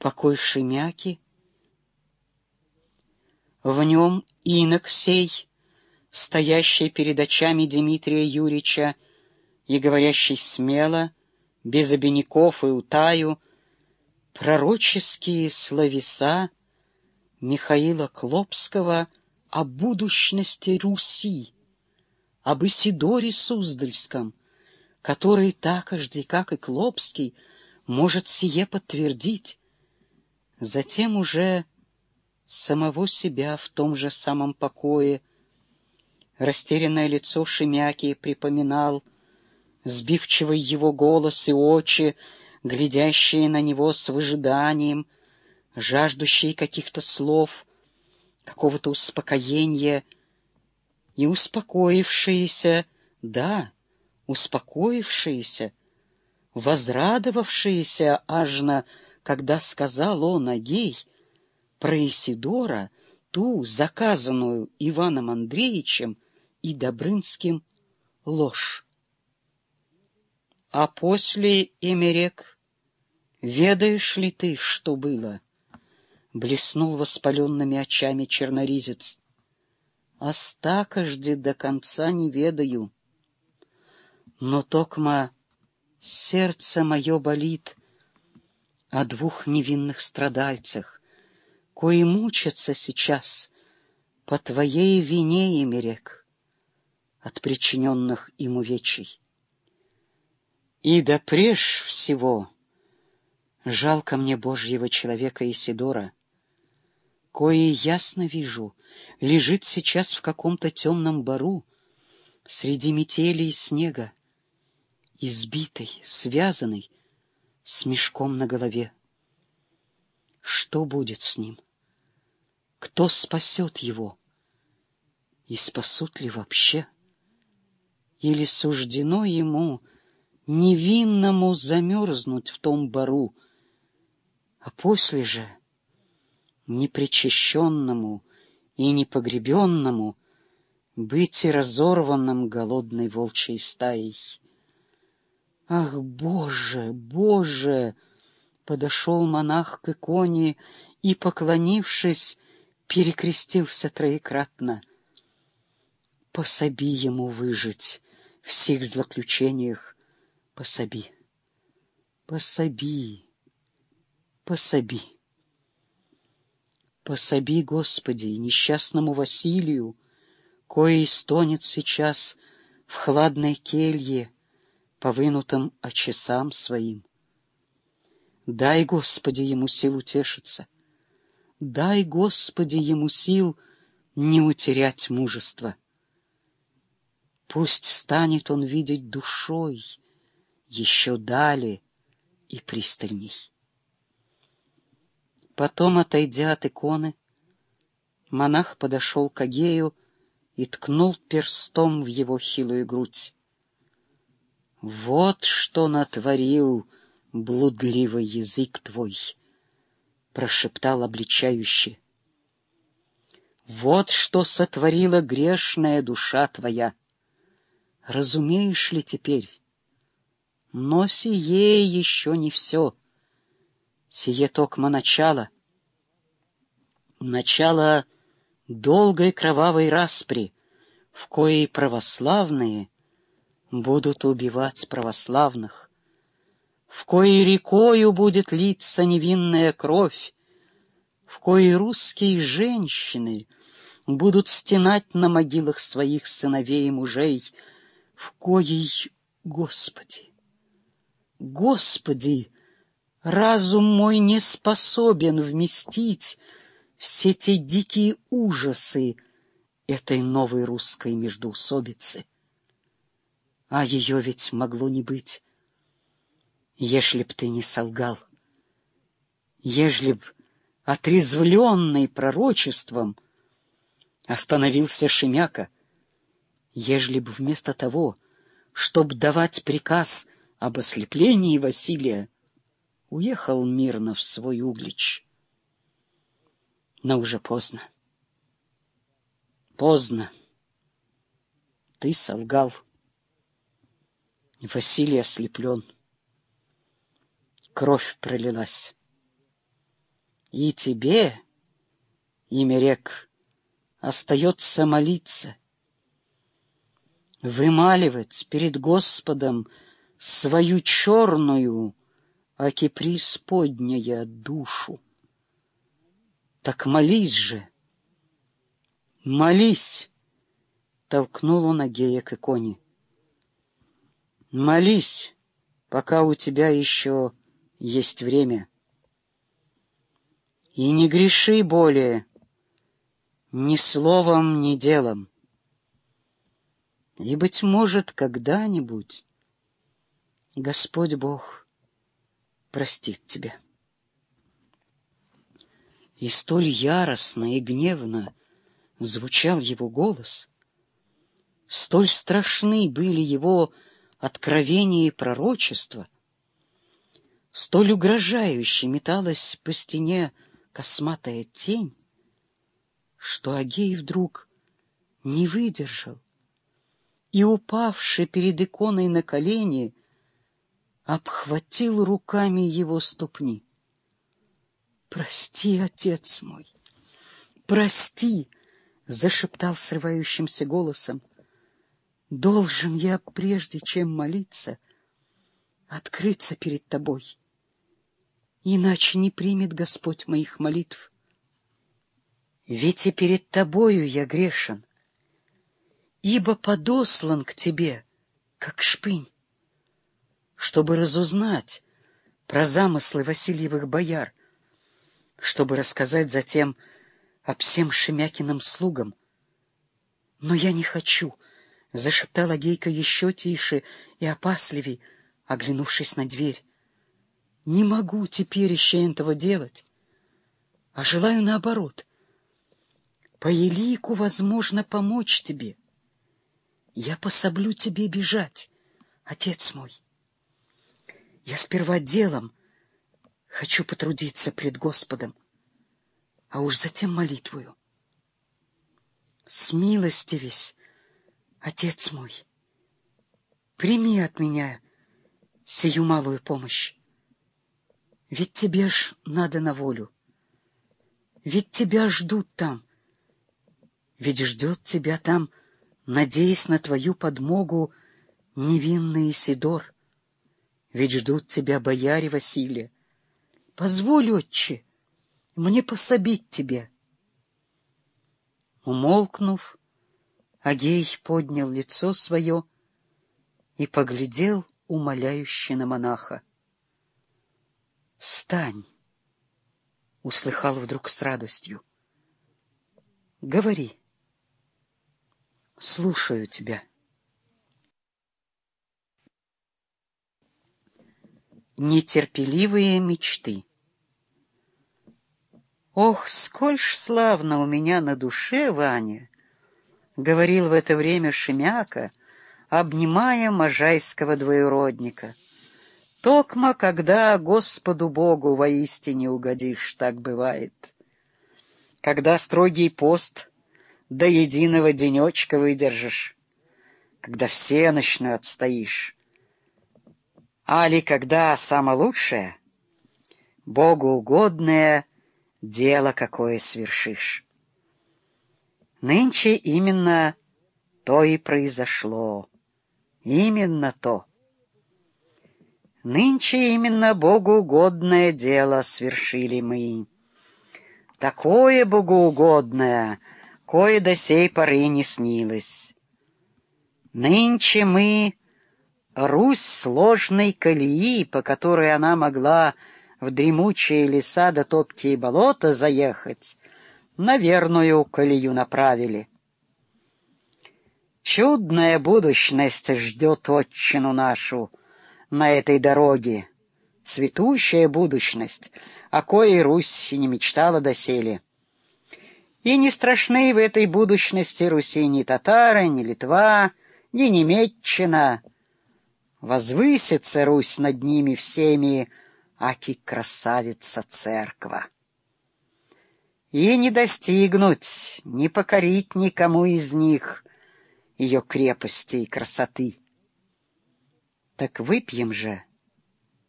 покой Шемяки. В нем инок сей, стоящий перед очами Дмитрия Юрьевича и говорящий смело, без обиняков и утаю, пророческие словеса Михаила Клопского о будущности Руси, об Исидоре Суздальском, который так же, как и Клопский, может сие подтвердить. Затем уже самого себя в том же самом покое. Растерянное лицо Шемяки припоминал, сбивчивый его голос и очи, глядящие на него с выжиданием, жаждущие каких-то слов, какого-то успокоения. И успокоившиеся, да, успокоившиеся, возрадовавшиеся ажно, когда сказал он, Агей, про Исидора, ту, заказанную Иваном Андреевичем и Добрынским, ложь. А после, Эмерек, ведаешь ли ты, что было? Блеснул воспаленными очами черноризец. Остакожди до конца не ведаю. Но токма сердце мое болит о двух невинных страдальцах, кои мучатся сейчас по твоей вине, Эмерек, от причиненных им увечий. И да прежь всего жалко мне Божьего человека Исидора, кое ясно вижу, лежит сейчас в каком-то темном бару среди метели и снега, избитый, связанный, с мешком на голове. Что будет с ним? Кто спасет его? И спасут ли вообще? Или суждено ему невинному замерзнуть в том бару, а после же непричащенному и непогребенному быть и разорванным голодной волчьей стаей. Ах, Боже, Боже! Подошел монах к иконе и, поклонившись, перекрестился троекратно. Пособи ему выжить в всех злоключениях, пособи, пособи, пособи. Пособи, Господи, несчастному Василию, кое истонет сейчас в хладной келье по вынутым очесам своим. Дай, Господи, ему сил утешиться. Дай, Господи, ему сил не утерять мужество. Пусть станет он видеть душой, еще далее и пристальней. Потом, отойдя от иконы, монах подошел к Агею и ткнул перстом в его хилую грудь. «Вот что натворил блудливый язык твой!» — прошептал обличающий. «Вот что сотворила грешная душа твоя! Разумеешь ли теперь?» Но сие еще не все. Сие токмо начало. Начало долгой кровавой распри, в коей православные будут убивать православных, в коей рекою будет литься невинная кровь, в коей русские женщины будут стенать на могилах своих сыновей и мужей, в коей, Господи, Господи, разум мой не способен вместить все те дикие ужасы этой новой русской междоусобицы. А ее ведь могло не быть, ежели б ты не солгал, ежели б, отрезвленный пророчеством, остановился Шемяка, ежели б вместо того, чтоб давать приказ — об ослеплении Василия, уехал мирно в свой углич. Но уже поздно. Поздно. Ты солгал. Василий ослеплен. Кровь пролилась. И тебе, имя рек, остается молиться, вымаливать перед Господом свою черную, аки преисподняя душу. Так молись же, молись, толкнул он Агея к иконе. Молись, пока у тебя еще есть время. И не греши более ни словом, ни делом. И, быть может, когда-нибудь Господь Бог простит тебя. И столь яростно и гневно звучал его голос, столь страшны были его откровения и пророчества, столь угрожающе металась по стене косматая тень, что Агей вдруг не выдержал и, упавший перед иконой на колени, обхватил руками его ступни. «Прости, отец мой, прости!» — зашептал срывающимся голосом. «Должен я, прежде чем молиться, открыться перед тобой, иначе не примет Господь моих молитв. Ведь и перед тобою я грешен, ибо подослан к тебе, как шпынь, чтобы разузнать про замыслы Васильевых бояр, чтобы рассказать затем об всем Шемякиным слугам. Но я не хочу, — зашептала Гейка еще тише и опасливей, оглянувшись на дверь. Не могу теперь еще этого делать, а желаю наоборот — по елику возможно помочь тебе. Я пособлю тебе бежать, отец мой. Я сперва делом хочу потрудиться пред Господом, а уж затем молитвую. Смилостивись, отец мой, прими от меня сию малую помощь. Ведь тебе ж надо на волю, ведь тебя ждут там, ведь ждет тебя там, надеясь на твою подмогу, невинный Сидор. Ведь ждут тебя бояре Василия. Позволь, отче, мне пособить тебе. Умолкнув, Агей поднял лицо свое и поглядел умоляюще на монаха. «Встань!» — услыхал вдруг с радостью. «Говори!» Слушаю тебя. Нетерпеливые мечты. Ох, сколь ж славно у меня на душе, Ваня, говорил в это время Шемяка, обнимая можайского двоюродника. Токма, когда Господу Богу воистине угодишь, так бывает. Когда строгий пост до единого денечка выдержишь, когда все ночно отстоишь. Али когда самое лучшее, Богу угодное дело какое свершишь. Нынче именно то и произошло. Именно то. Нынче именно Богу угодное дело свершили мы. Такое богоугодное — кое до сей поры не снилось. Нынче мы — Русь сложной колеи, по которой она могла в дремучие леса до топкие болота заехать, на верную колею направили. Чудная будущность ждет отчину нашу на этой дороге, цветущая будущность, о коей Русь и не мечтала доселе. И не страшны в этой будущности Руси ни татары, ни Литва, ни Немеччина. Возвысится Русь над ними всеми, аки красавица церква. И не достигнуть, не покорить никому из них ее крепости и красоты. Так выпьем же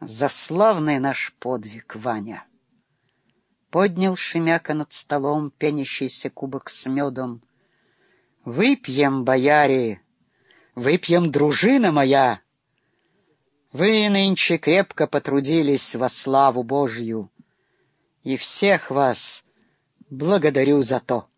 за славный наш подвиг, Ваня. Поднял Шемяка над столом пенящийся кубок с медом. «Выпьем, бояре, выпьем, дружина моя!» Вы нынче крепко потрудились во славу Божью, и всех вас благодарю за то.